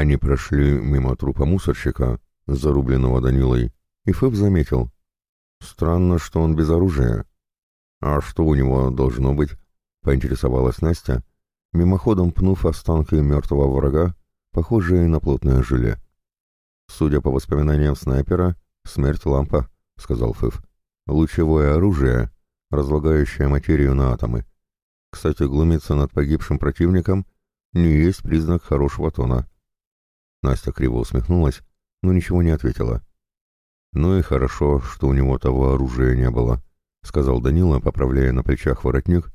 Они прошли мимо трупа мусорщика, зарубленного Данилой, и Фэб заметил. Странно, что он без оружия. А что у него должно быть? Поинтересовалась Настя, мимоходом пнув останки мертвого врага, похожие на плотное желе. Судя по воспоминаниям снайпера, смерть лампа, сказал Фэв. Лучевое оружие, разлагающее материю на атомы. Кстати, глумиться над погибшим противником не есть признак хорошего тона. Настя криво усмехнулась, но ничего не ответила. «Ну и хорошо, что у него того оружия не было», — сказал Данила, поправляя на плечах воротник,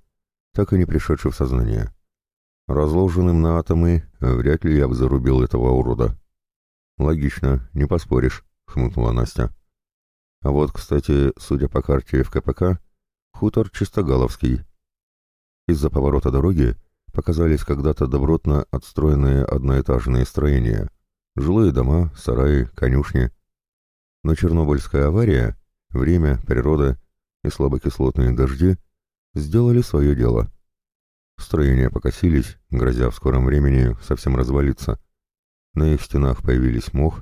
так и не пришедший в сознание. «Разложенным на атомы вряд ли я бы зарубил этого урода». «Логично, не поспоришь», — хмыкнула Настя. «А вот, кстати, судя по карте в КПК, хутор Чистогаловский. Из-за поворота дороги показались когда-то добротно отстроенные одноэтажные строения. Жилые дома, сараи, конюшни. Но Чернобыльская авария, время, природа и слабокислотные дожди сделали свое дело. Строения покосились, грозя в скором времени совсем развалиться. На их стенах появились мох,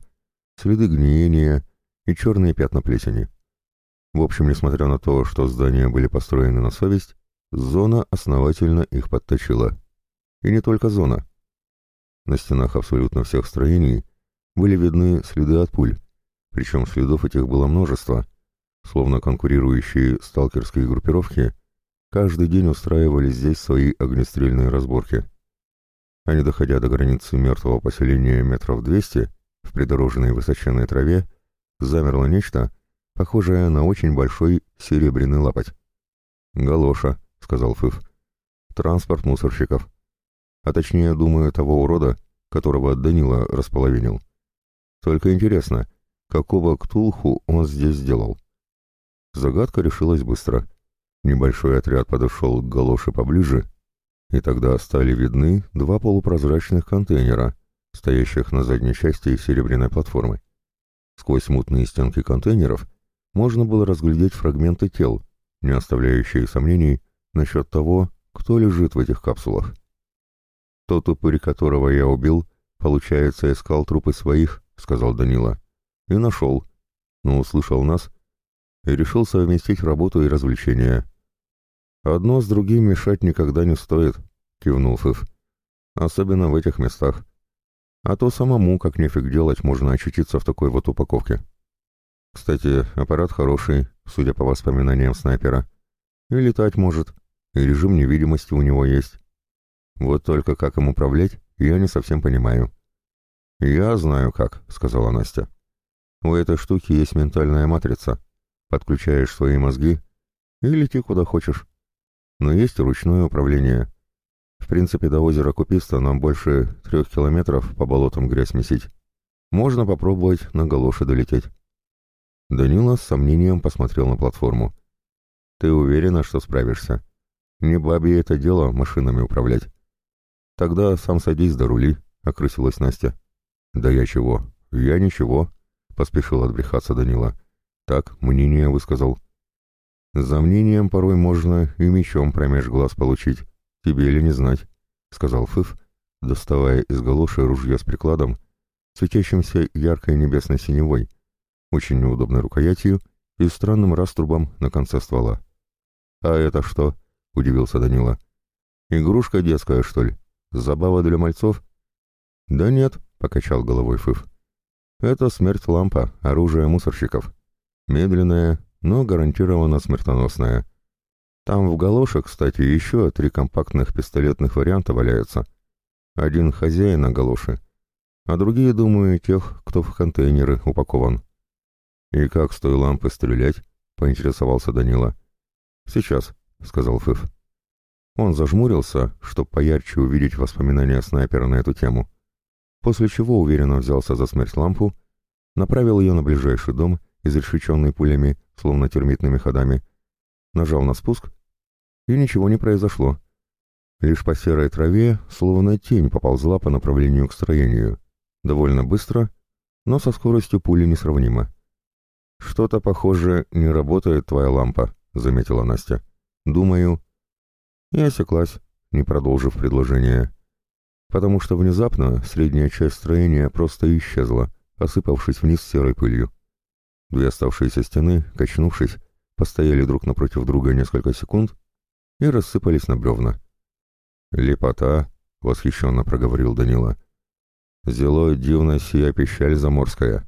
следы гниения и черные пятна плесени. В общем, несмотря на то, что здания были построены на совесть, зона основательно их подточила. И не только зона. На стенах абсолютно всех строений были видны следы от пуль, причем следов этих было множество, словно конкурирующие сталкерские группировки каждый день устраивали здесь свои огнестрельные разборки. А не доходя до границы мертвого поселения метров двести, в придорожной высоченной траве, замерло нечто, похожее на очень большой серебряный лапоть. «Галоша», — сказал Фыф. «Транспорт мусорщиков а точнее, думаю, того урода, которого Данила располовинил. Только интересно, какого ктулху он здесь сделал? Загадка решилась быстро. Небольшой отряд подошел к галоше поближе, и тогда стали видны два полупрозрачных контейнера, стоящих на задней части серебряной платформы. Сквозь мутные стенки контейнеров можно было разглядеть фрагменты тел, не оставляющие сомнений насчет того, кто лежит в этих капсулах. «Тот упырь, которого я убил, получается, искал трупы своих», — сказал Данила. «И нашел. Но услышал нас и решил совместить работу и развлечения». «Одно с другим мешать никогда не стоит», — кивнул Фыф. «Особенно в этих местах. А то самому, как нефиг делать, можно очутиться в такой вот упаковке. Кстати, аппарат хороший, судя по воспоминаниям снайпера. И летать может, и режим невидимости у него есть. Вот только как им управлять, я не совсем понимаю. «Я знаю как», — сказала Настя. «У этой штуки есть ментальная матрица. Подключаешь свои мозги и лети куда хочешь. Но есть ручное управление. В принципе, до озера Куписта нам больше трех километров по болотам грязь месить. Можно попробовать на галоши долететь». Данила с сомнением посмотрел на платформу. «Ты уверена, что справишься? Не бабе это дело машинами управлять». «Тогда сам садись до рули», — окрысилась Настя. «Да я чего? Я ничего», — поспешил отбрехаться Данила. «Так, мнение высказал». «За мнением порой можно и мечом промеж глаз получить. Тебе ли не знать?» — сказал Фыф, доставая из галоши ружье с прикладом, светящимся яркой небесной синевой, очень неудобной рукоятью и странным раструбом на конце ствола. «А это что?» — удивился Данила. «Игрушка детская, что ли?» Забава для мальцов? Да нет, покачал головой Фыф. Это смерть лампа, оружие мусорщиков. Медленная, но гарантированно смертоносная. Там в галоше, кстати, еще три компактных пистолетных варианта валяются. Один хозяина галоши, а другие, думаю, тех, кто в контейнеры упакован. «И как с той лампы стрелять?» — поинтересовался Данила. «Сейчас», — сказал Фыф. Он зажмурился, чтобы поярче увидеть воспоминания снайпера на эту тему, после чего уверенно взялся за смерть лампу, направил ее на ближайший дом, изрешеченный пулями, словно термитными ходами, нажал на спуск, и ничего не произошло. Лишь по серой траве, словно тень, поползла по направлению к строению. Довольно быстро, но со скоростью пули несравнимо. «Что-то, похоже, не работает твоя лампа», — заметила Настя. «Думаю, и осеклась, не продолжив предложение. потому что внезапно средняя часть строения просто исчезла, осыпавшись вниз серой пылью. Две оставшиеся стены, качнувшись, постояли друг напротив друга несколько секунд и рассыпались на бревна. «Лепота!» — восхищенно проговорил Данила. «Зело дивно сия пещаль заморская».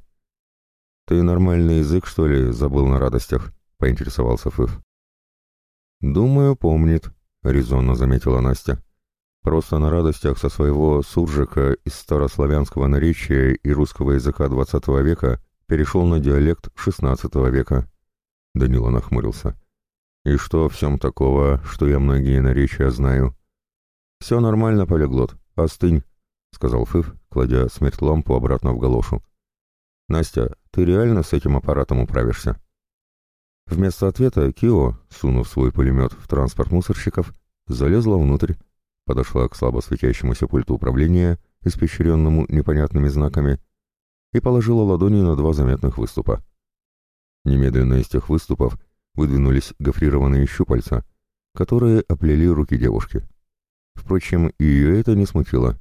«Ты нормальный язык, что ли, забыл на радостях?» — поинтересовался Фыф. «Думаю, помнит», — резонно заметила Настя. «Просто на радостях со своего суржика из старославянского наречия и русского языка XX века перешел на диалект XVI века». Данила нахмурился. «И что в всем такого, что я многие наречия знаю?» «Все нормально, полиглот. Остынь», — сказал Фыф, кладя смерть лампу обратно в галошу. «Настя, ты реально с этим аппаратом управишься?» Вместо ответа Кио, сунув свой пулемет в транспорт мусорщиков, залезла внутрь, подошла к слабо светящемуся пульту управления, испещренному непонятными знаками, и положила ладони на два заметных выступа. Немедленно из тех выступов выдвинулись гофрированные щупальца, которые оплели руки девушки. Впрочем, ее это не смутило.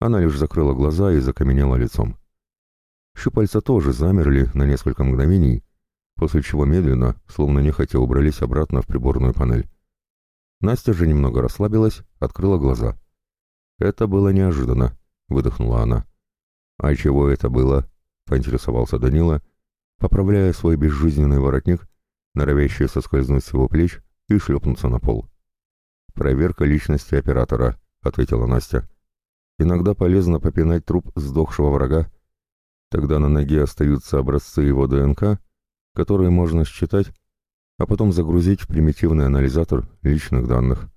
Она лишь закрыла глаза и закаменела лицом. Щупальца тоже замерли на несколько мгновений, после чего медленно, словно нехотя убрались обратно в приборную панель. Настя же немного расслабилась, открыла глаза. «Это было неожиданно», — выдохнула она. «А чего это было?» — поинтересовался Данила, поправляя свой безжизненный воротник, норовящий соскользнуть с его плеч и шлепнуться на пол. «Проверка личности оператора», — ответила Настя. «Иногда полезно попинать труп сдохшего врага. Тогда на ноге остаются образцы его ДНК, которые можно считать, а потом загрузить в примитивный анализатор личных данных.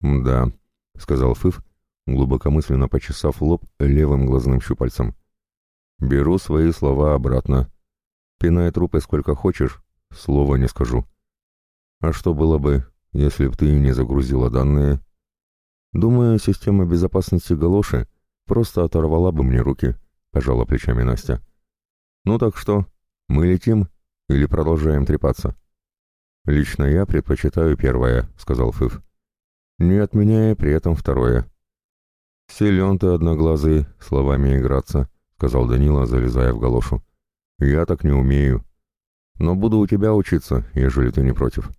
«Да», — сказал Фыф, глубокомысленно почесав лоб левым глазным щупальцем. «Беру свои слова обратно. Пинай трупы сколько хочешь, слова не скажу. А что было бы, если б ты не загрузила данные? Думаю, система безопасности галоши просто оторвала бы мне руки», — пожала плечами Настя. «Ну так что, мы летим?» Или продолжаем трепаться?» «Лично я предпочитаю первое», — сказал Фыф. «Не отменяя при этом второе». «Силен ты, одноглазый, словами играться», — сказал Данила, залезая в галошу. «Я так не умею. Но буду у тебя учиться, ежели ты не против».